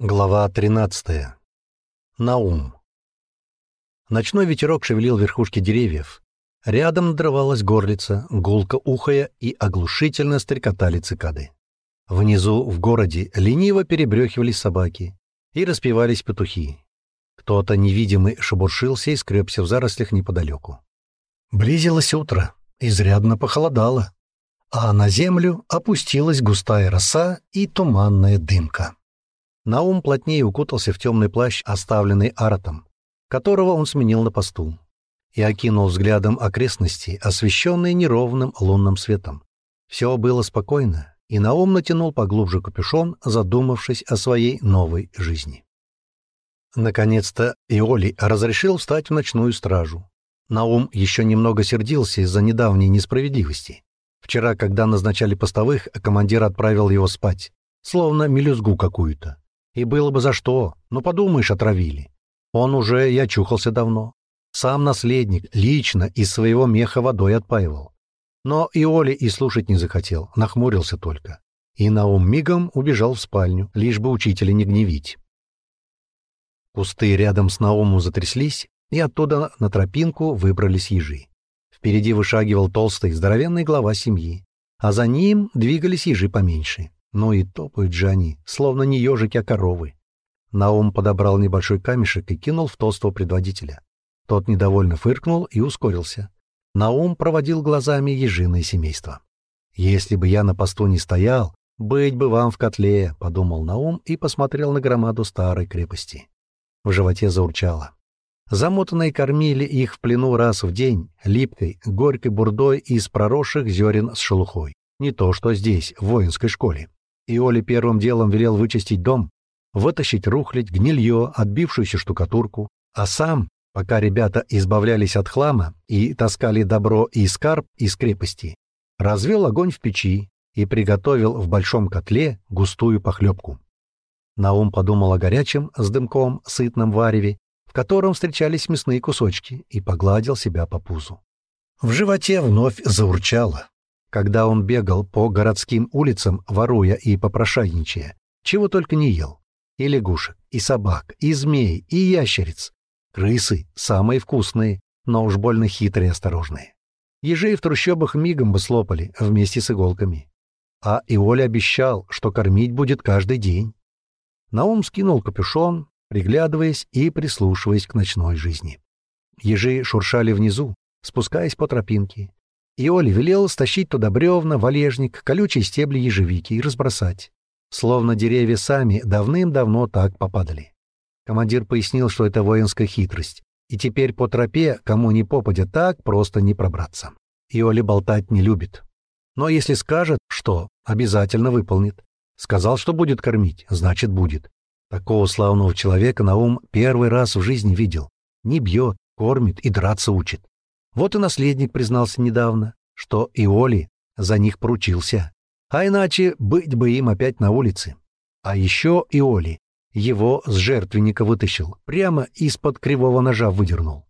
Глава 13. Наум. Ночной ветерок шевелил верхушки деревьев. Рядом надрывалась горлица, гулко ухая и оглушительно стрекотали цикады. Внизу, в городе, лениво перебрехивались собаки и распевались петухи. Кто-то невидимый шебуршился и скребся в зарослях неподалеку. Близилось утро, изрядно похолодало, а на землю опустилась густая роса и туманная дымка. Наум плотнее укутался в темный плащ, оставленный Аратом, которого он сменил на посту, и окинул взглядом окрестности, освещенные неровным лунным светом. Все было спокойно, и Наум натянул поглубже капюшон, задумавшись о своей новой жизни. Наконец-то Иоли разрешил встать в ночную стражу. Наум еще немного сердился из-за недавней несправедливости. Вчера, когда назначали постовых, командир отправил его спать, словно мелюзгу какую-то. И было бы за что. Ну, подумаешь, отравили. Он уже и очухался давно. Сам наследник лично из своего меха водой отпаивал. Но и Оля и слушать не захотел, нахмурился только. И Наум мигом убежал в спальню, лишь бы учителя не гневить. Кусты рядом с Наумом затряслись, и оттуда на тропинку выбрались ежи. Впереди вышагивал толстый, здоровенный глава семьи, а за ним двигались ежи поменьше. Ну и топают же они, словно не ежики, а коровы. Наум подобрал небольшой камешек и кинул в толстого предводителя. Тот недовольно фыркнул и ускорился. Наум проводил глазами ежиное семейство. «Если бы я на посту не стоял, быть бы вам в котле», — подумал Наум и посмотрел на громаду старой крепости. В животе заурчало. Замотанные кормили их в плену раз в день, липкой, горькой бурдой из проросших зерен с шелухой. Не то, что здесь, в воинской школе. И Оля первым делом велел вычистить дом, вытащить рухлядь, гнилье, отбившуюся штукатурку, а сам, пока ребята избавлялись от хлама и таскали добро и скарб из крепости, развел огонь в печи и приготовил в большом котле густую похлебку. Наум подумал о горячем, с дымком, сытном вареве, в котором встречались мясные кусочки, и погладил себя по пузу. В животе вновь заурчало когда он бегал по городским улицам, воруя и попрошайничая, чего только не ел. И лягушек, и собак, и змей, и ящериц. Крысы — самые вкусные, но уж больно хитрые и осторожные. Ежей в трущобах мигом бы слопали вместе с иголками. А Иоля обещал, что кормить будет каждый день. Наум скинул капюшон, приглядываясь и прислушиваясь к ночной жизни. Ежи шуршали внизу, спускаясь по тропинке, и Оля велел стащить туда бревна, валежник, колючие стебли ежевики и разбросать. Словно деревья сами давным-давно так попадали. Командир пояснил, что это воинская хитрость, и теперь по тропе, кому ни попадя, так просто не пробраться. И Оля болтать не любит. Но если скажет, что, обязательно выполнит. Сказал, что будет кормить, значит, будет. Такого славного человека Наум первый раз в жизни видел. Не бьет, кормит и драться учит. Вот и наследник признался недавно, что Иоли за них поручился. А иначе быть бы им опять на улице. А еще Иоли его с жертвенника вытащил, прямо из-под кривого ножа выдернул.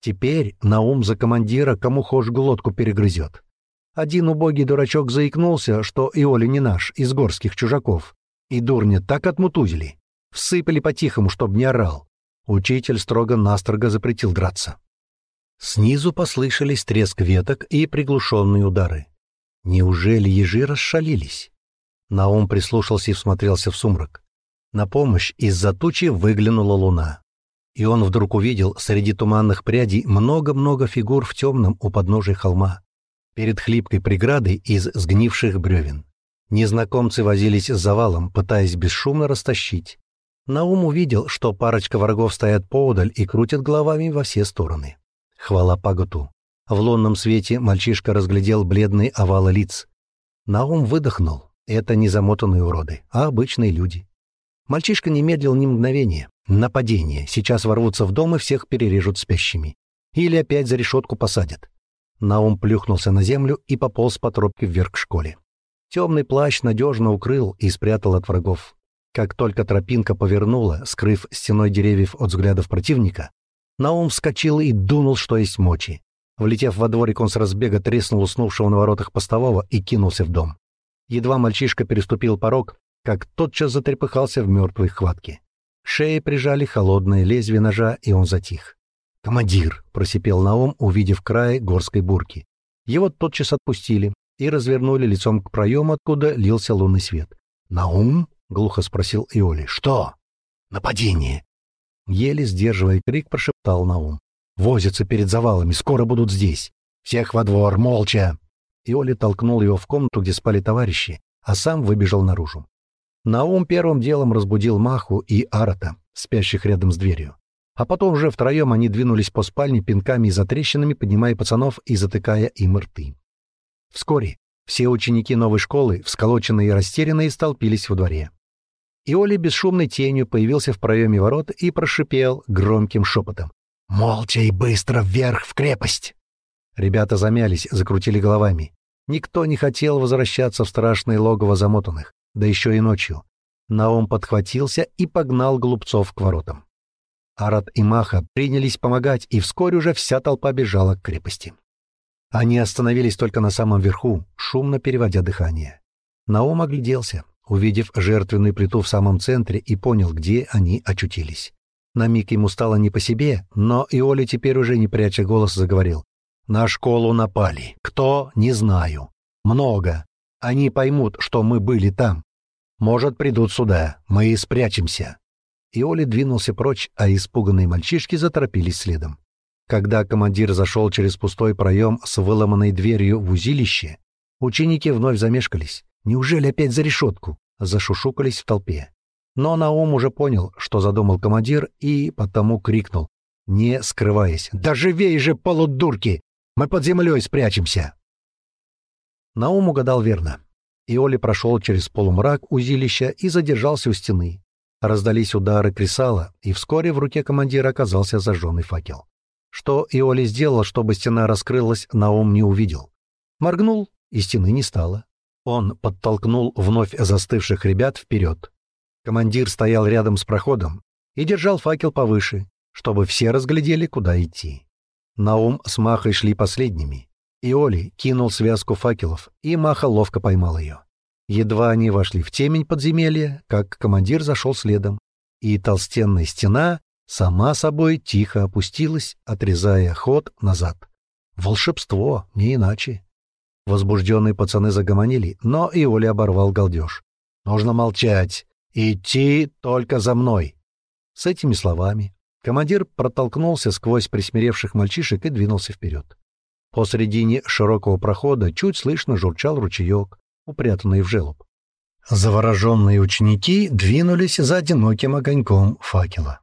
Теперь на ум за командира кому хошь глотку перегрызет. Один убогий дурачок заикнулся, что Иоли не наш, из горских чужаков. И дурня так отмутузили. Всыпали по-тихому, чтоб не орал. Учитель строго-настрого запретил драться. Снизу послышались треск веток и приглушенные удары. Неужели ежи расшалились? Наум прислушался и всмотрелся в сумрак. На помощь из-за тучи выглянула луна. И он вдруг увидел среди туманных прядей много-много фигур в темном у подножия холма, перед хлипкой преградой из сгнивших бревен. Незнакомцы возились с завалом, пытаясь бесшумно растащить. Наум увидел, что парочка врагов стоят поодаль и крутят головами во все стороны. Хвала Паготу. В лунном свете мальчишка разглядел бледные овалы лиц. Наум выдохнул. Это не замотанные уроды, а обычные люди. Мальчишка не медлил ни мгновения. Нападение. Сейчас ворвутся в дом и всех перережут спящими. Или опять за решетку посадят. Наум плюхнулся на землю и пополз по тропке вверх к школе. Темный плащ надежно укрыл и спрятал от врагов. Как только тропинка повернула, скрыв стеной деревьев от взглядов противника, Наум вскочил и дунул, что есть мочи. Влетев во дворик, он с разбега треснул уснувшего на воротах постового и кинулся в дом. Едва мальчишка переступил порог, как тотчас затрепыхался в мертвой хватке. К шее прижали холодное лезвие ножа, и он затих. «Командир!» — просипел Наум, увидев край горской бурки. Его тотчас отпустили и развернули лицом к проему, откуда лился лунный свет. «Наум?» — глухо спросил Иоли. «Что?» «Нападение!» Еле сдерживая крик, прошептал Наум. «Возятся перед завалами, скоро будут здесь. Всех во двор, молча!» Иоли толкнул его в комнату, где спали товарищи, а сам выбежал наружу. Наум первым делом разбудил Маху и Арата, спящих рядом с дверью. А потом уже втроем они двинулись по спальне пинками и затрещинами, поднимая пацанов и затыкая им рты. Вскоре все ученики новой школы, всколоченные и растерянные, столпились во дворе. Иоли бесшумной тенью появился в проеме ворот и прошипел громким шепотом. «Молча и быстро вверх в крепость!» Ребята замялись, закрутили головами. Никто не хотел возвращаться в страшное логово замотанных да еще и ночью. Наум подхватился и погнал глупцов к воротам. Арат и Маха принялись помогать, и вскоре уже вся толпа бежала к крепости. Они остановились только на самом верху, шумно переводя дыхание. Наум огляделся, увидев жертвенную плиту в самом центре, и понял, где они очутились. На миг ему стало не по себе, но Иоли теперь уже не пряча голос заговорил. «На школу напали. Кто? Не знаю. Много. Они поймут, что мы были там. Может, придут сюда. Мы и спрячемся». И Оли двинулся прочь, а испуганные мальчишки заторопились следом. Когда командир зашел через пустой проем с выломанной дверью в узилище, ученики вновь замешкались. Неужели опять за решетку? Зашушукались в толпе. Но Наум уже понял, что задумал командир, и потому крикнул, не скрываясь. «Да живей же, полудурки! Мы под землей спрячемся!» Наум угадал верно. Иоли прошел через полумрак узилища и задержался у стены. Раздались удары кресала, и вскоре в руке командира оказался зажженный факел. Что Иоли сделал, чтобы стена раскрылась, Наум не увидел. Моргнул, и стены не стало. Он подтолкнул вновь застывших ребят вперед. Командир стоял рядом с проходом и держал факел повыше, чтобы все разглядели, куда идти. Наум с Махой шли последними. Иоли кинул связку факелов, и Маха ловко поймал ее. Едва они вошли в темень подземелья, как командир зашел следом, и толстенная стена сама собой тихо опустилась, отрезая ход назад. Волшебство, не иначе. Возбужденные пацаны загомонили, но Иоли оборвал галдеж. «Нужно молчать. Идти только за мной». С этими словами командир протолкнулся сквозь присмиревших мальчишек и двинулся вперед. Посредине широкого прохода чуть слышно журчал ручеек, упрятанный в желоб. Завороженные ученики двинулись за одиноким огоньком факела.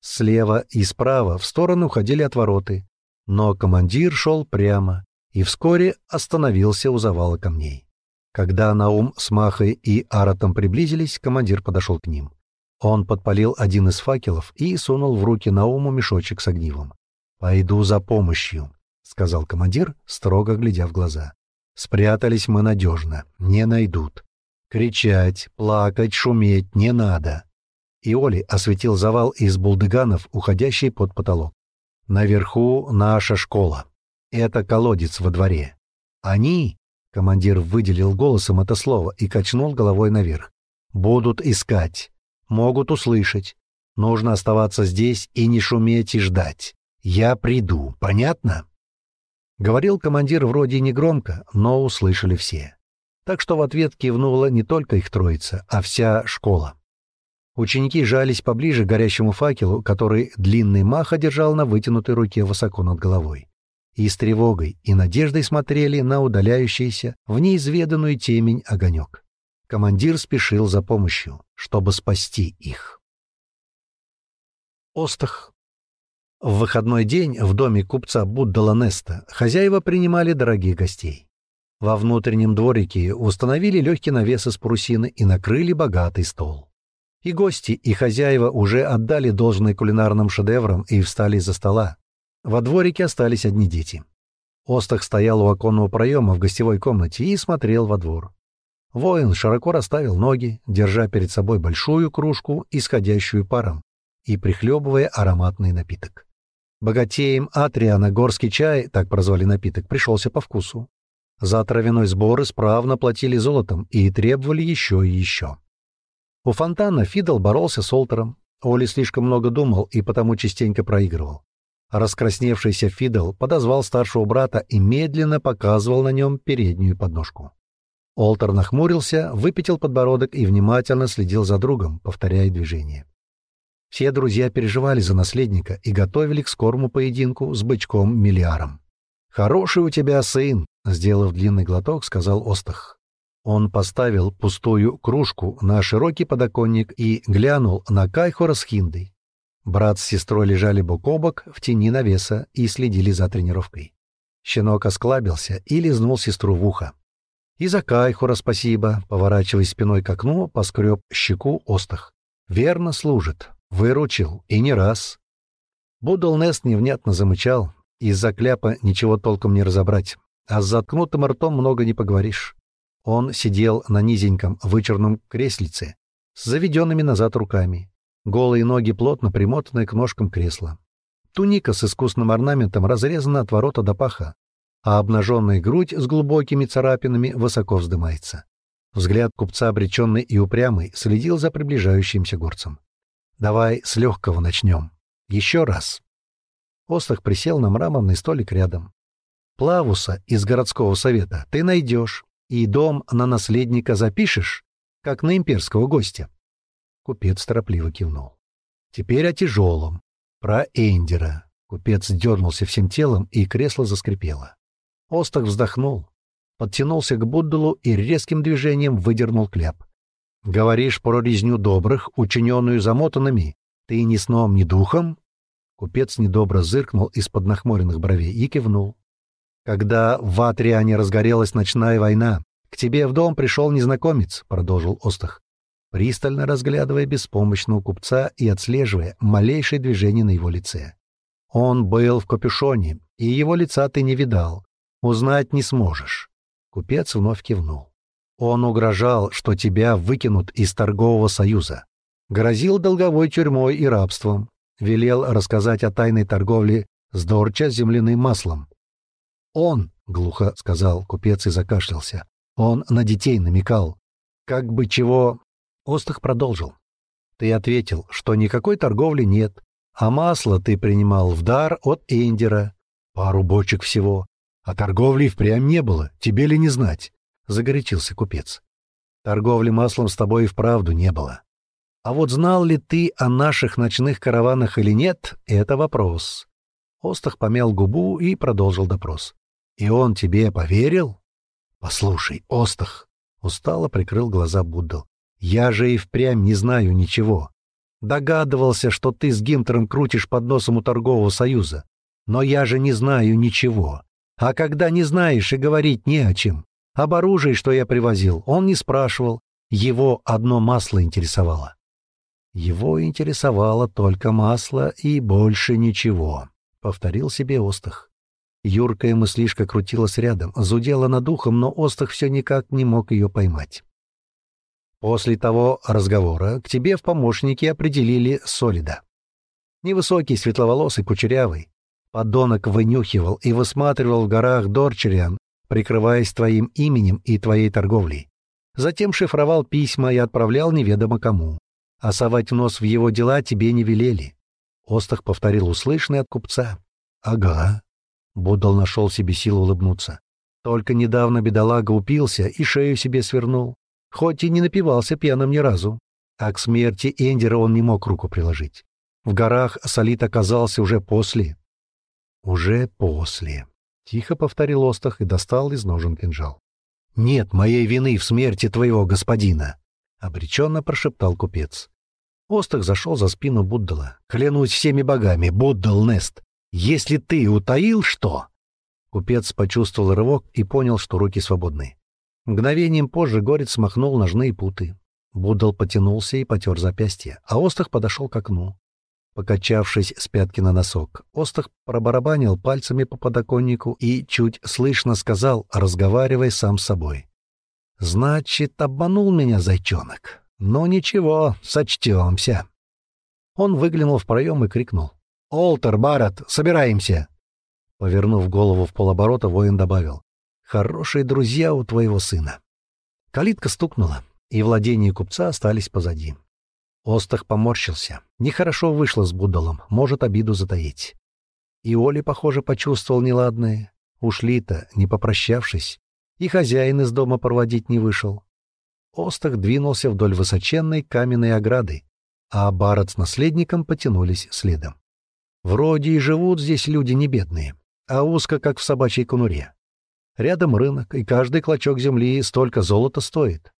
Слева и справа в сторону уходили отвороты, но командир шел прямо и вскоре остановился у завала камней. Когда Наум с Махой и Аратом приблизились, командир подошел к ним. Он подпалил один из факелов и сунул в руки Науму мешочек с огнивом. «Пойду за помощью», — сказал командир, строго глядя в глаза. «Спрятались мы надежно, не найдут. Кричать, плакать, шуметь не надо». И Оли осветил завал из булдыганов, уходящий под потолок. «Наверху наша школа. Это колодец во дворе. Они...» — командир выделил голосом это слово и качнул головой наверх. «Будут искать. Могут услышать. Нужно оставаться здесь и не шуметь и ждать. Я приду. Понятно?» Говорил командир вроде негромко, но услышали все. Так что в ответ кивнула не только их троица, а вся школа. Ученики жались поближе к горящему факелу, который длинный маха держал на вытянутой руке высоко над головой. И с тревогой и надеждой смотрели на удаляющийся в неизведанную темень огонек. Командир спешил за помощью, чтобы спасти их. Остах в выходной день в доме купца Буддала Неста хозяева принимали дорогих гостей. Во внутреннем дворике установили легкий навес из парусины и накрыли богатый стол. И гости, и хозяева уже отдали должное кулинарным шедеврам и встали за стола. Во дворике остались одни дети. Остах стоял у оконного проема в гостевой комнате и смотрел во двор. Воин широко расставил ноги, держа перед собой большую кружку, исходящую паром, и прихлебывая ароматный напиток. Богатеем Атриана горский чай, так прозвали напиток, пришелся по вкусу. За травяной сбор исправно платили золотом и требовали еще и еще. У фонтана Фидл боролся с Олтером. Оли слишком много думал и потому частенько проигрывал. Раскрасневшийся Фидл подозвал старшего брата и медленно показывал на нем переднюю подножку. Олтер нахмурился, выпятил подбородок и внимательно следил за другом, повторяя движение. Все друзья переживали за наследника и готовили к скорому поединку с бычком-миллиаром. «Хороший у тебя сын», — сделав длинный глоток, сказал Остах. Он поставил пустую кружку на широкий подоконник и глянул на Кайхора с Хиндой. Брат с сестрой лежали бок о бок в тени навеса и следили за тренировкой. Щенок осклабился и лизнул сестру в ухо. «И за Кайхура спасибо», — поворачиваясь спиной к окну, поскреб щеку Остах. «Верно служит. Выручил. И не раз». Будал Нест невнятно замычал. Из-за кляпа ничего толком не разобрать. А с заткнутым ртом много не поговоришь. Он сидел на низеньком вычерном креслице с заведенными назад руками. Голые ноги плотно примотаны к ножкам кресла. Туника с искусным орнаментом разрезана от ворота до паха, а обнаженная грудь с глубокими царапинами высоко вздымается. Взгляд купца, обреченный и упрямый, следил за приближающимся горцем. «Давай с легкого начнем. Еще раз». Остах присел на мраморный столик рядом. «Плавуса из городского совета ты найдешь, и дом на наследника запишешь, как на имперского гостя. Купец торопливо кивнул. Теперь о тяжелом. Про Эндера. Купец дернулся всем телом, и кресло заскрипело. Остах вздохнул, подтянулся к Буддалу и резким движением выдернул кляп. «Говоришь про резню добрых, учиненную замотанными? Ты ни сном, ни духом?» Купец недобро зыркнул из-под нахмуренных бровей и кивнул. «Когда в Атриане разгорелась ночная война, к тебе в дом пришел незнакомец», — продолжил Остах пристально разглядывая беспомощного купца и отслеживая малейшее движение на его лице. Он был в капюшоне, и его лица ты не видал. Узнать не сможешь. Купец вновь кивнул. Он угрожал, что тебя выкинут из торгового союза. Грозил долговой тюрьмой и рабством. Велел рассказать о тайной торговле с Дорча земляным маслом. «Он», — глухо сказал купец и закашлялся, — «он на детей намекал. Как бы чего Остах продолжил. «Ты ответил, что никакой торговли нет, а масло ты принимал в дар от Эндера. Пару бочек всего. А торговли впрямь не было, тебе ли не знать?» — загорячился купец. «Торговли маслом с тобой и вправду не было. А вот знал ли ты о наших ночных караванах или нет — это вопрос». Остах помял губу и продолжил допрос. «И он тебе поверил?» «Послушай, Остах!» — устало прикрыл глаза Буддал. Я же и впрямь не знаю ничего. Догадывался, что ты с Гимтером крутишь под носом у торгового союза. Но я же не знаю ничего. А когда не знаешь и говорить не о чем. Об оружии, что я привозил, он не спрашивал. Его одно масло интересовало. Его интересовало только масло и больше ничего, — повторил себе Остах. Юркая мыслишка крутилась рядом, зудела над ухом, но Остах все никак не мог ее поймать. После того разговора к тебе в помощники определили Солида. Невысокий, светловолосый, кучерявый. Подонок вынюхивал и высматривал в горах Дорчериан, прикрываясь твоим именем и твоей торговлей. Затем шифровал письма и отправлял неведомо кому. А совать нос в его дела тебе не велели. Остах повторил услышанный от купца. «Ага». Будал нашел себе силу улыбнуться. Только недавно бедолага упился и шею себе свернул хоть и не напивался пьяным ни разу. А к смерти Эндера он не мог руку приложить. В горах Солит оказался уже после. «Уже после», — тихо повторил Остах и достал из ножен кинжал. «Нет моей вины в смерти твоего господина», — обреченно прошептал купец. Остах зашел за спину Буддала. «Клянусь всеми богами, Буддал Нест, если ты утаил что...» Купец почувствовал рывок и понял, что руки свободны. Мгновением позже Горец смахнул ножные путы. Буддал потянулся и потер запястье, а Остах подошел к окну. Покачавшись с пятки на носок, Остах пробарабанил пальцами по подоконнику и чуть слышно сказал, разговаривая сам с собой. «Значит, обманул меня зайчонок. Но ничего, сочтемся». Он выглянул в проем и крикнул. «Олтер, Барат, собираемся!» Повернув голову в полоборота, воин добавил. Хорошие друзья у твоего сына. Калитка стукнула. и владения купца остались позади. Остах поморщился. Нехорошо вышло с Будалом, может обиду затаить. И Оли, похоже, почувствовал неладное. Ушли-то, не попрощавшись, и хозяин из дома проводить не вышел. Остах двинулся вдоль высоченной каменной ограды, а Барат с наследником потянулись следом. Вроде и живут здесь люди не бедные, а узко, как в собачьей конуре. Рядом рынок, и каждый клочок земли столько золота стоит.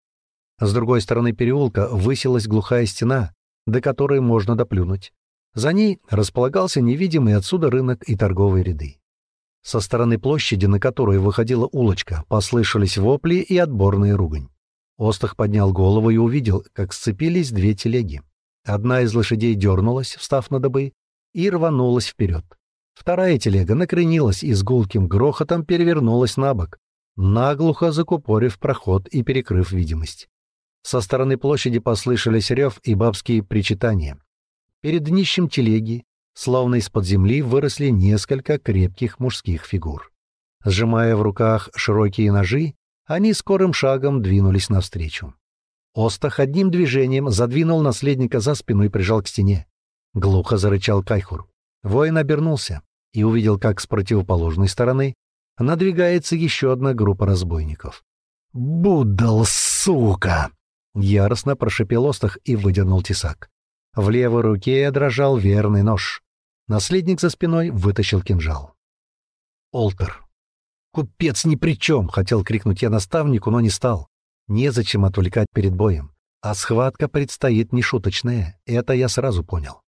С другой стороны переулка высилась глухая стена, до которой можно доплюнуть. За ней располагался невидимый отсюда рынок и торговые ряды. Со стороны площади, на которую выходила улочка, послышались вопли и отборная ругань. Остах поднял голову и увидел, как сцепились две телеги. Одна из лошадей дернулась, встав на добы, и рванулась вперед. Вторая телега накренилась и с гулким грохотом перевернулась на бок, наглухо закупорив проход и перекрыв видимость. Со стороны площади послышались рев и бабские причитания. Перед днищем телеги, словно из-под земли, выросли несколько крепких мужских фигур. Сжимая в руках широкие ножи, они скорым шагом двинулись навстречу. Остах одним движением задвинул наследника за спину и прижал к стене. Глухо зарычал Кайхур. Воин обернулся и увидел, как с противоположной стороны надвигается еще одна группа разбойников. «Буддал, сука!» Яростно прошипел Остах и выдернул тесак. В левой руке дрожал верный нож. Наследник за спиной вытащил кинжал. Олтер. «Купец ни при чем!» — хотел крикнуть я наставнику, но не стал. Незачем отвлекать перед боем. А схватка предстоит нешуточная, это я сразу понял.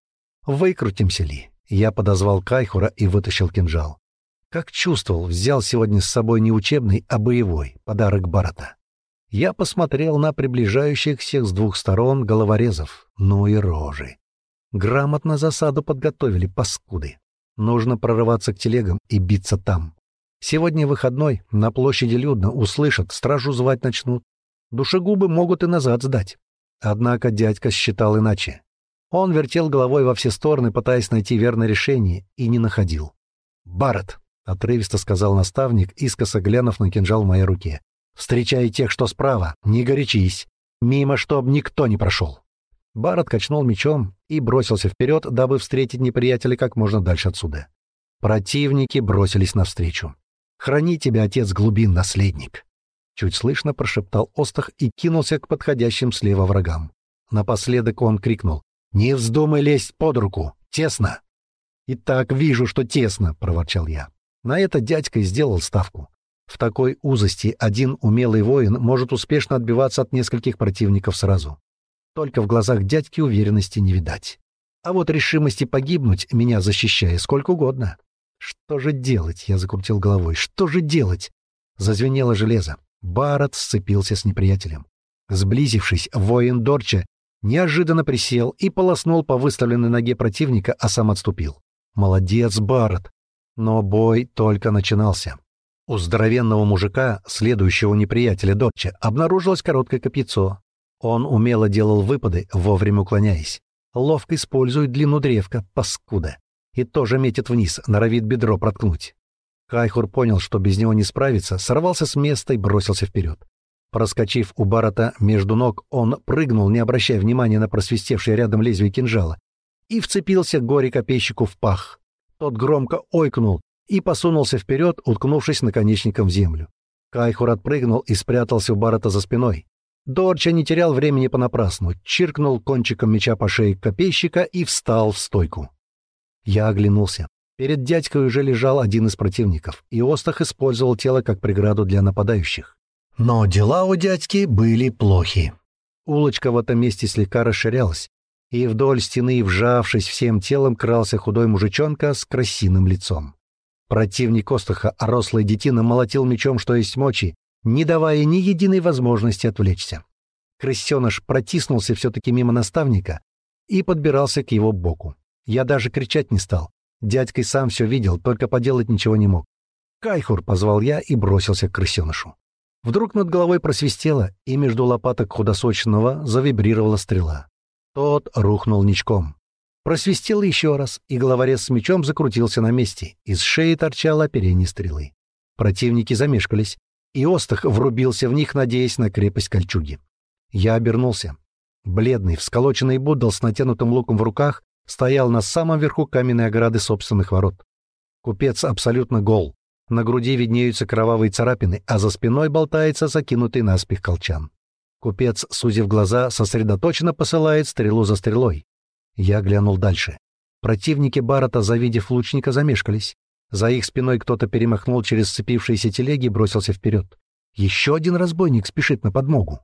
Выкрутимся ли? Я подозвал Кайхура и вытащил кинжал. Как чувствовал, взял сегодня с собой не учебный, а боевой, подарок Барата. Я посмотрел на приближающихся с двух сторон головорезов. Ну и рожи. Грамотно засаду подготовили, паскуды. Нужно прорываться к телегам и биться там. Сегодня выходной, на площади людно, услышат, стражу звать начнут. Душегубы могут и назад сдать. Однако дядька считал иначе. Он вертел головой во все стороны, пытаясь найти верное решение, и не находил. «Барретт», — отрывисто сказал наставник, искоса глянув на кинжал в моей руке. Встречай тех, что справа, не горячись. Мимо, чтоб никто не прошел. Бар откачнул мечом и бросился вперед, дабы встретить неприятеля как можно дальше отсюда. Противники бросились навстречу. «Храни тебя, отец глубин, наследник!» Чуть слышно прошептал Остах и кинулся к подходящим слева врагам. Напоследок он крикнул. «Не вздумай лезть под руку! Тесно!» «И так вижу, что тесно!» — проворчал я. На это дядька и сделал ставку. В такой узости один умелый воин может успешно отбиваться от нескольких противников сразу. Только в глазах дядьки уверенности не видать. А вот решимости погибнуть, меня защищая, сколько угодно. Что же делать? Я закрутил головой. Что же делать? Зазвенело железо. Барат сцепился с неприятелем. Сблизившись, воин Дорча неожиданно присел и полоснул по выставленной ноге противника, а сам отступил. Молодец, Барат. Но бой только начинался. У здоровенного мужика, следующего неприятеля Дотча, обнаружилось короткое копьецо. Он умело делал выпады, вовремя уклоняясь. Ловко использует длину древка, паскуда. И тоже метит вниз, норовит бедро проткнуть. Кайхур понял, что без него не справится, сорвался с места и бросился вперед. Проскочив у Барата между ног, он прыгнул, не обращая внимания на просвистевшее рядом лезвие кинжала, и вцепился горе-копейщику в пах. Тот громко ойкнул, и посунулся вперед, уткнувшись наконечником в землю. Кайхур отпрыгнул и спрятался у Барата за спиной. Дорча не терял времени понапрасну, чиркнул кончиком меча по шее копейщика и встал в стойку. Я оглянулся. Перед дядькой уже лежал один из противников, и Остах использовал тело как преграду для нападающих. Но дела у дядьки были плохи. Улочка в этом месте слегка расширялась, и вдоль стены, вжавшись всем телом, крался худой мужичонка с красивым лицом. Противник Остаха, рослый детина, молотил мечом, что есть мочи, не давая ни единой возможности отвлечься. Крысеныш протиснулся все-таки мимо наставника и подбирался к его боку. Я даже кричать не стал. Дядькой сам все видел, только поделать ничего не мог. «Кайхур!» — позвал я и бросился к крысенышу. Вдруг над головой просвистело, и между лопаток худосочного завибрировала стрела. Тот рухнул ничком. Просвистел еще раз, и головорез с мечом закрутился на месте. Из шеи торчало оперение стрелы. Противники замешкались, и Остах врубился в них, надеясь на крепость кольчуги. Я обернулся. Бледный, всколоченный Буддал с натянутым луком в руках стоял на самом верху каменной ограды собственных ворот. Купец абсолютно гол. На груди виднеются кровавые царапины, а за спиной болтается закинутый наспех колчан. Купец, сузив глаза, сосредоточенно посылает стрелу за стрелой. Я глянул дальше. Противники Барата, завидев лучника, замешкались. За их спиной кто-то перемахнул через сцепившиеся телеги и бросился вперед. Еще один разбойник спешит на подмогу.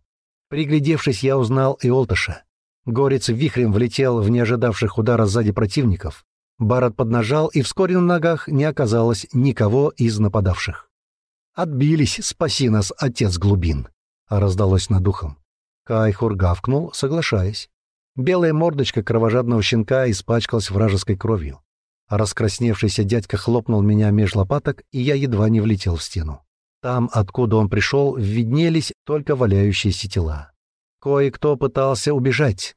Приглядевшись, я узнал и Олташа. Горец вихрем влетел в неожидавших удара сзади противников. Барат поднажал, и вскоре на ногах не оказалось никого из нападавших. «Отбились, спаси нас, отец глубин!» — раздалось над ухом. Кайхур гавкнул, соглашаясь. Белая мордочка кровожадного щенка испачкалась вражеской кровью. Раскрасневшийся дядька хлопнул меня меж лопаток, и я едва не влетел в стену. Там, откуда он пришел, виднелись только валяющиеся тела. Кое-кто пытался убежать.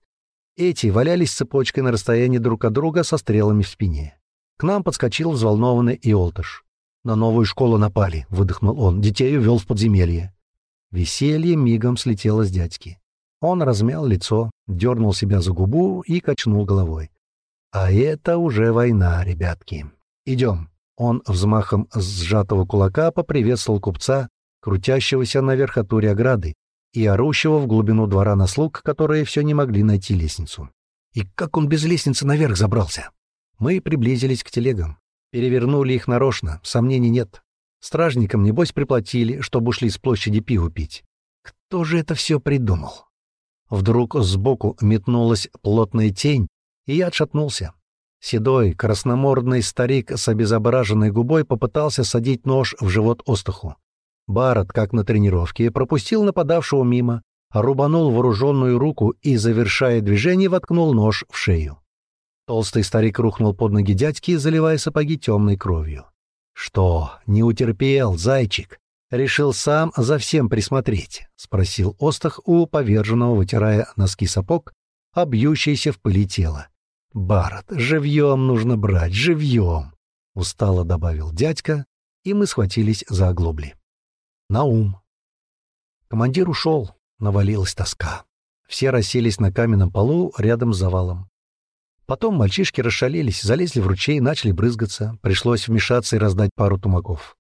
Эти валялись цепочкой на расстоянии друг от друга со стрелами в спине. К нам подскочил взволнованный Иолташ. «На новую школу напали», — выдохнул он. «Детей увел в подземелье». Веселье мигом слетело с дядьки. Он размял лицо, дернул себя за губу и качнул головой. «А это уже война, ребятки. Идем». Он взмахом сжатого кулака поприветствовал купца, крутящегося на верхотуре ограды, и орущего в глубину двора на слуг, которые все не могли найти лестницу. И как он без лестницы наверх забрался? Мы приблизились к телегам. Перевернули их нарочно, сомнений нет. Стражникам, небось, приплатили, чтобы ушли с площади пиво пить. Кто же это все придумал? Вдруг сбоку метнулась плотная тень, и я отшатнулся. Седой, красномордный старик с обезображенной губой попытался садить нож в живот остуху. Барретт, как на тренировке, пропустил нападавшего мимо, рубанул вооруженную руку и, завершая движение, воткнул нож в шею. Толстый старик рухнул под ноги дядьки, заливая сапоги темной кровью. «Что, не утерпел, зайчик?» решил сам за всем присмотреть?» — спросил Остах у поверженного, вытирая носки сапог, обьющиеся в пыли тело. «Барат, живьем нужно брать, живьем!» — устало добавил дядька, и мы схватились за оглобли. Наум. Командир ушел, навалилась тоска. Все расселись на каменном полу рядом с завалом. Потом мальчишки расшалились, залезли в ручей, начали брызгаться. Пришлось вмешаться и раздать пару тумаков.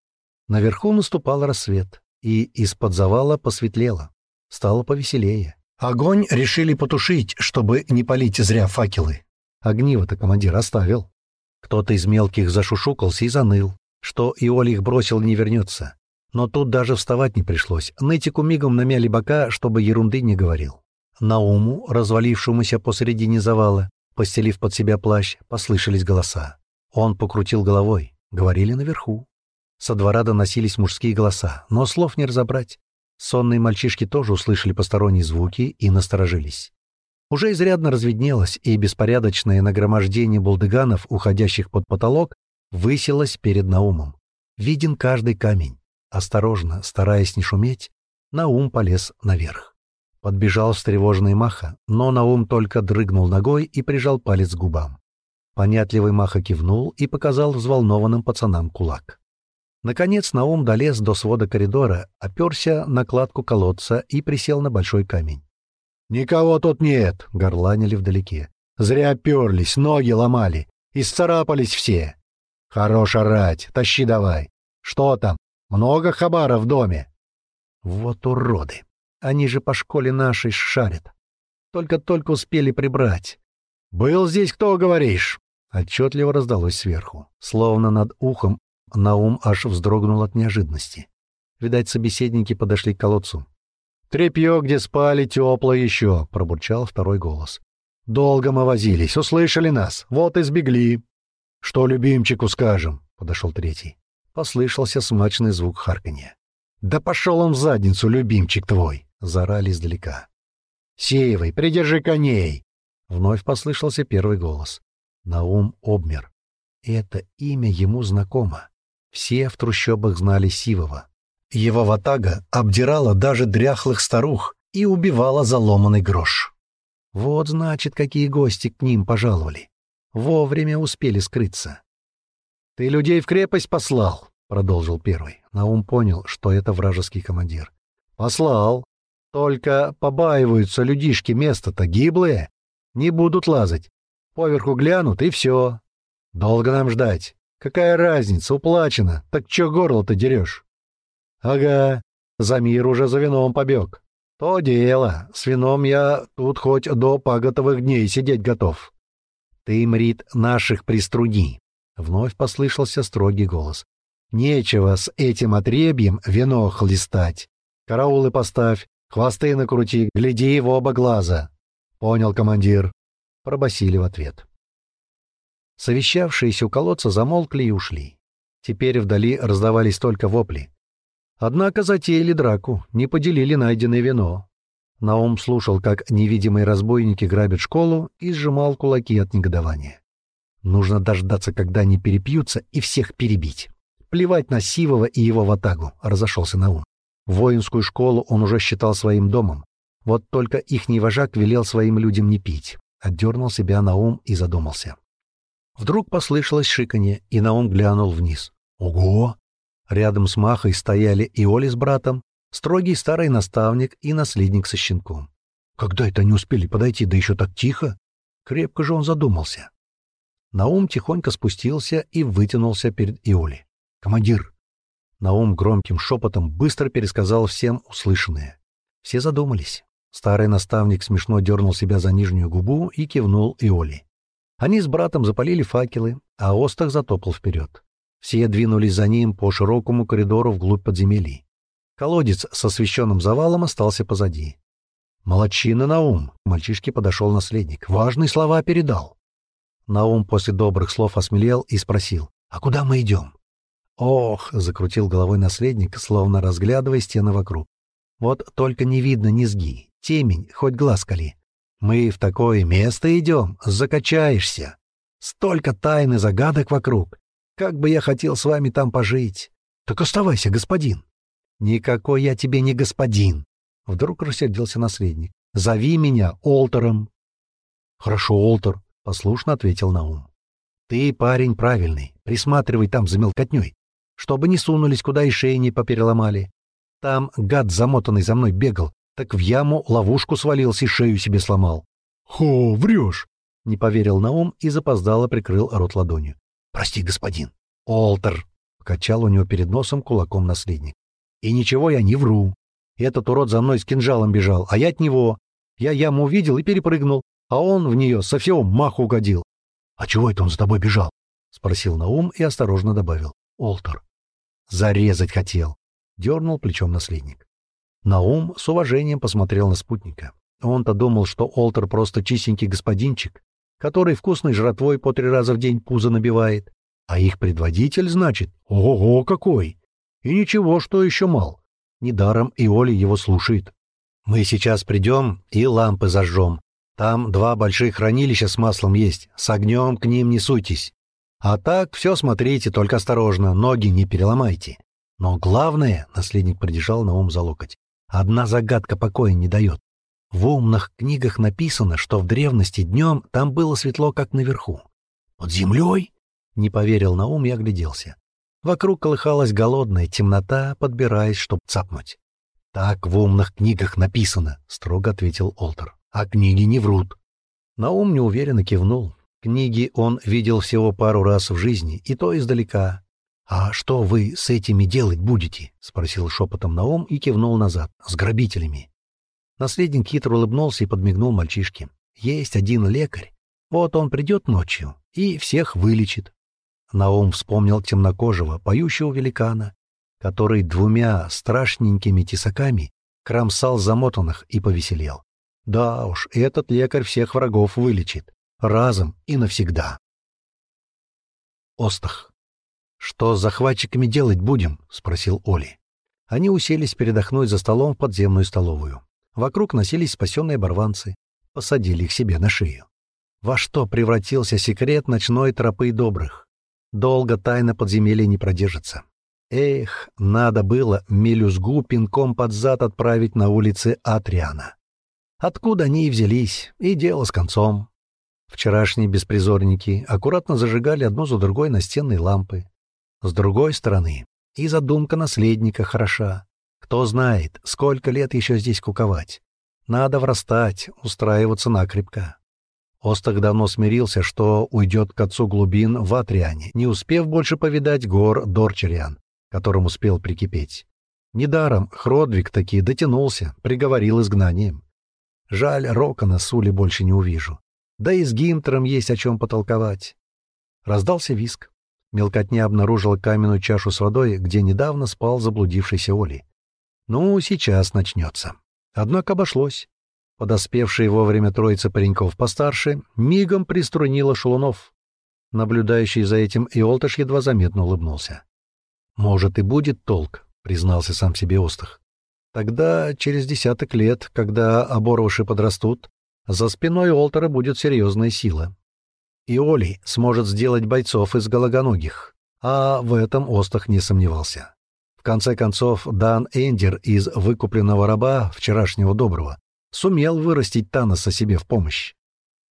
Наверху наступал рассвет, и из-под завала посветлело. Стало повеселее. Огонь решили потушить, чтобы не палить зря факелы. Огниво-то командир оставил. Кто-то из мелких зашушукался и заныл, что Иоли их бросил не вернется. Но тут даже вставать не пришлось. Нытику мигом намяли бока, чтобы ерунды не говорил. Науму, развалившемуся посредине завала, постелив под себя плащ, послышались голоса. Он покрутил головой. Говорили наверху. Со двора доносились мужские голоса, но слов не разобрать. Сонные мальчишки тоже услышали посторонние звуки и насторожились. Уже изрядно разведнелось, и беспорядочное нагромождение булдыганов, уходящих под потолок, высилось перед Наумом. Виден каждый камень. Осторожно, стараясь не шуметь, Наум полез наверх. Подбежал встревоженный Маха, но Наум только дрыгнул ногой и прижал палец к губам. Понятливый Маха кивнул и показал взволнованным пацанам кулак. Наконец Наум долез до свода коридора, оперся на кладку колодца и присел на большой камень. «Никого тут нет!» — горланили вдалеке. «Зря оперлись, ноги ломали. Исцарапались все. Хорош орать, тащи давай. Что там? Много хабара в доме?» «Вот уроды! Они же по школе нашей шарят. Только-только успели прибрать. «Был здесь кто, говоришь?» Отчетливо раздалось сверху. Словно над ухом Наум аж вздрогнул от неожиданности. Видать, собеседники подошли к колодцу. «Трепье, где спали, тепло еще», — пробурчал второй голос. «Долго мы возились, услышали нас, вот и сбегли». «Что любимчику скажем?» — подошел третий. Послышался смачный звук харканья. «Да пошел он в задницу, любимчик твой!» — заорали издалека. «Сеевый, придержи коней!» Вновь послышался первый голос. Наум обмер. Это имя ему знакомо. Все в трущобах знали Сивова. Его ватага обдирала даже дряхлых старух и убивала за ломаный грош. Вот, значит, какие гости к ним пожаловали. Вовремя успели скрыться. «Ты людей в крепость послал?» — продолжил первый. Наум понял, что это вражеский командир. «Послал. Только побаиваются людишки место-то гиблые. Не будут лазать. Поверху глянут, и все. Долго нам ждать. Какая разница, уплачено. Так чё горло-то дерешь? Ага, за мир уже за вином побег. То дело. С вином я тут хоть до паготовых дней сидеть готов. Ты, Мрит, наших приструни. Вновь послышался строгий голос. Нечего с этим отребьем вино хлестать. Караулы поставь, хвосты накрути, гляди в оба глаза. Понял, командир. Пробасили в ответ. Совещавшиеся у колодца замолкли и ушли. Теперь вдали раздавались только вопли. Однако затеяли драку, не поделили найденное вино. Наум слушал, как невидимые разбойники грабят школу, и сжимал кулаки от негодования. Нужно дождаться, когда они перепьются, и всех перебить. Плевать на Сивова и его ватагу, разошелся Наум. Воинскую школу он уже считал своим домом. Вот только ихний вожак велел своим людям не пить. Отдернул себя Наум и задумался. Вдруг послышалось шиканье, и Наум глянул вниз. «Ого!» Рядом с Махой стояли и Оли с братом, строгий старый наставник и наследник со щенком. Когда это они успели подойти, да еще так тихо? Крепко же он задумался. Наум тихонько спустился и вытянулся перед Иоли. «Командир!» Наум громким шепотом быстро пересказал всем услышанное. Все задумались. Старый наставник смешно дернул себя за нижнюю губу и кивнул Иоли. Они с братом запалили факелы, а Остах затопал вперед. Все двинулись за ним по широкому коридору вглубь подземелий. Колодец с освещенным завалом остался позади. «Молодчина, Наум!» — мальчишке подошел наследник. «Важные слова передал». Наум после добрых слов осмелел и спросил. «А куда мы идем?» «Ох!» — закрутил головой наследник, словно разглядывая стены вокруг. «Вот только не видно низги, темень, хоть глаз кали. Мы в такое место идем, закачаешься. Столько тайн и загадок вокруг. Как бы я хотел с вами там пожить. Так оставайся, господин. Никакой я тебе не господин. Вдруг рассердился наследник. Зови меня Олтером. Хорошо, Олтер, послушно ответил Наум. Ты парень правильный. Присматривай там за мелкотней, чтобы не сунулись куда и шеи не попереломали. Там гад замотанный за мной бегал, так в яму ловушку свалился и шею себе сломал. Хо, врешь! Не поверил Наум и запоздало прикрыл рот ладонью. «Прости, господин». «Олтер», — покачал у него перед носом кулаком наследник. «И ничего я не вру. Этот урод за мной с кинжалом бежал, а я от него. Я яму увидел и перепрыгнул, а он в нее со всего маху угодил». «А чего это он с тобой бежал?» — спросил Наум и осторожно добавил. «Олтер». «Зарезать хотел», — дернул плечом наследник. Наум с уважением посмотрел на спутника. Он-то думал, что Олтер просто чистенький господинчик, который вкусной жратвой по три раза в день пузо набивает. А их предводитель, значит, ого-го какой! И ничего, что еще мал. Недаром и Оля его слушает. Мы сейчас придем и лампы зажжем. Там два больших хранилища с маслом есть. С огнем к ним не суйтесь. А так все смотрите, только осторожно, ноги не переломайте. Но главное, — наследник придержал на ум за локоть, — одна загадка покоя не дает. В умных книгах написано, что в древности днем там было светло, как наверху. «Под землей?» — не поверил на ум и огляделся. Вокруг колыхалась голодная темнота, подбираясь, чтоб цапнуть. «Так в умных книгах написано», — строго ответил Олтер. «А книги не врут». Наум неуверенно кивнул. Книги он видел всего пару раз в жизни, и то издалека. «А что вы с этими делать будете?» — спросил шепотом Наум и кивнул назад. «С грабителями». Наследник хитро улыбнулся и подмигнул мальчишке. «Есть один лекарь. Вот он придет ночью и всех вылечит». Наум вспомнил темнокожего, поющего великана, который двумя страшненькими тесаками кромсал замотанных и повеселел. Да уж, этот лекарь всех врагов вылечит. Разом и навсегда. Остах. «Что с захватчиками делать будем?» — спросил Оли. Они уселись передохнуть за столом в подземную столовую. Вокруг носились спасенные барванцы. Посадили их себе на шею. Во что превратился секрет ночной тропы добрых? Долго тайна подземелья не продержится. Эх, надо было мелюзгу пинком под зад отправить на улицы Атриана. Откуда они и взялись, и дело с концом. Вчерашние беспризорники аккуратно зажигали одну за другой настенные лампы. С другой стороны, и задумка наследника хороша. Кто знает, сколько лет еще здесь куковать. Надо врастать, устраиваться накрепко. Остах давно смирился, что уйдет к отцу глубин в Атриане, не успев больше повидать гор Дорчериан, которым успел прикипеть. Недаром Хродвиг таки дотянулся, приговорил изгнанием. Жаль, Рокона Сули больше не увижу. Да и с Гимтером есть о чем потолковать. Раздался виск. Мелкотня обнаружила каменную чашу с водой, где недавно спал заблудившийся Оли. Ну, сейчас начнется. Однако обошлось. Подоспевшая вовремя троица пареньков постарше мигом приструнила шалунов. Наблюдающий за этим Иолташ едва заметно улыбнулся. «Может, и будет толк», — признался сам себе Остах. «Тогда, через десяток лет, когда оборвыши подрастут, за спиной Олтера будет серьезная сила. И Оли сможет сделать бойцов из гологоногих, а в этом Остах не сомневался. В конце концов, Дан Эндер из выкупленного раба, вчерашнего доброго, сумел вырастить Таноса себе в помощь.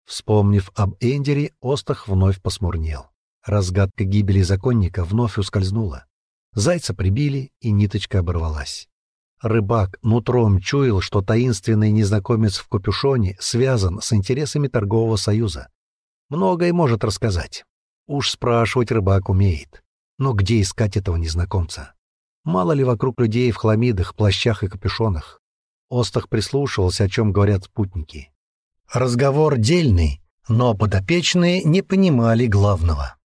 Вспомнив об Эндере, Остах вновь посмурнел. Разгадка гибели законника вновь ускользнула. Зайца прибили, и ниточка оборвалась. Рыбак нутром чуял, что таинственный незнакомец в капюшоне связан с интересами торгового союза. Многое может рассказать. Уж спрашивать рыбак умеет. Но где искать этого незнакомца? Мало ли вокруг людей в хламидах, плащах и капюшонах. Остах прислушивался, о чем говорят спутники. Разговор дельный, но подопечные не понимали главного.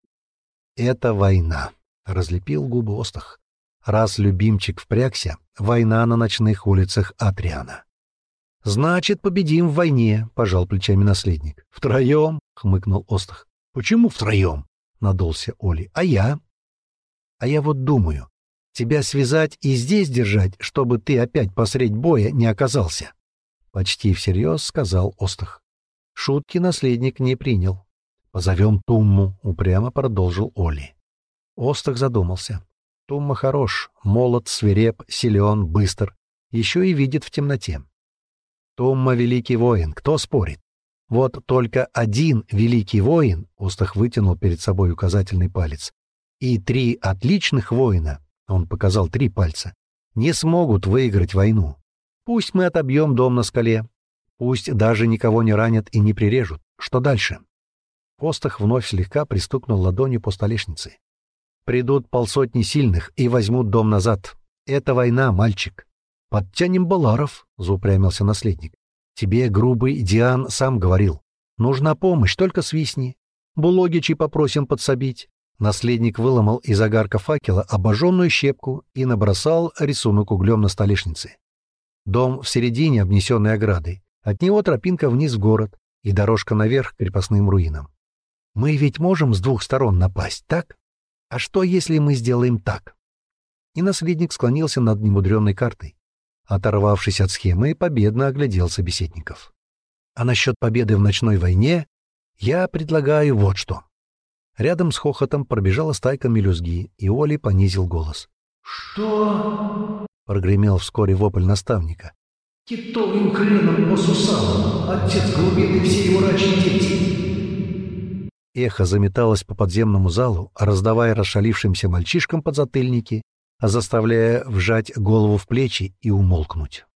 «Это война», — разлепил губы Остах. «Раз любимчик впрягся, война на ночных улицах Атриана». «Значит, победим в войне», — пожал плечами наследник. «Втроем?» — хмыкнул Остах. «Почему втроем?» — надулся Оли. «А я?» «А я вот думаю, Тебя связать и здесь держать, чтобы ты опять посредь боя не оказался. Почти всерьез сказал Остах. Шутки наследник не принял. «Позовем Тумму», — упрямо продолжил Оли. Остах задумался. Тумма хорош, молод, свиреп, силен, быстр, еще и видит в темноте. Тумма — великий воин, кто спорит? Вот только один великий воин, Остах вытянул перед собой указательный палец, и три отличных воина он показал три пальца, не смогут выиграть войну. Пусть мы отобьем дом на скале, пусть даже никого не ранят и не прирежут. Что дальше? Костах вновь слегка пристукнул ладонью по столешнице. Придут полсотни сильных и возьмут дом назад. Это война, мальчик. Подтянем Баларов, заупрямился наследник. Тебе грубый Диан сам говорил. Нужна помощь, только свистни. Булогичи попросим подсобить. Наследник выломал из огарка факела обожженную щепку и набросал рисунок углем на столешнице. Дом в середине, обнесенный оградой. От него тропинка вниз в город и дорожка наверх к крепостным руинам. Мы ведь можем с двух сторон напасть, так? А что, если мы сделаем так? И наследник склонился над немудренной картой. Оторвавшись от схемы, победно оглядел собеседников. А насчет победы в ночной войне я предлагаю вот что. Рядом с хохотом пробежала стайка мелюзги, и Оли понизил голос. «Что?» — прогремел вскоре вопль наставника. «Китовым хреном по сусалам, отец глубины все его рачьи дети!» Эхо заметалось по подземному залу, раздавая расшалившимся мальчишкам подзатыльники, а заставляя вжать голову в плечи и умолкнуть.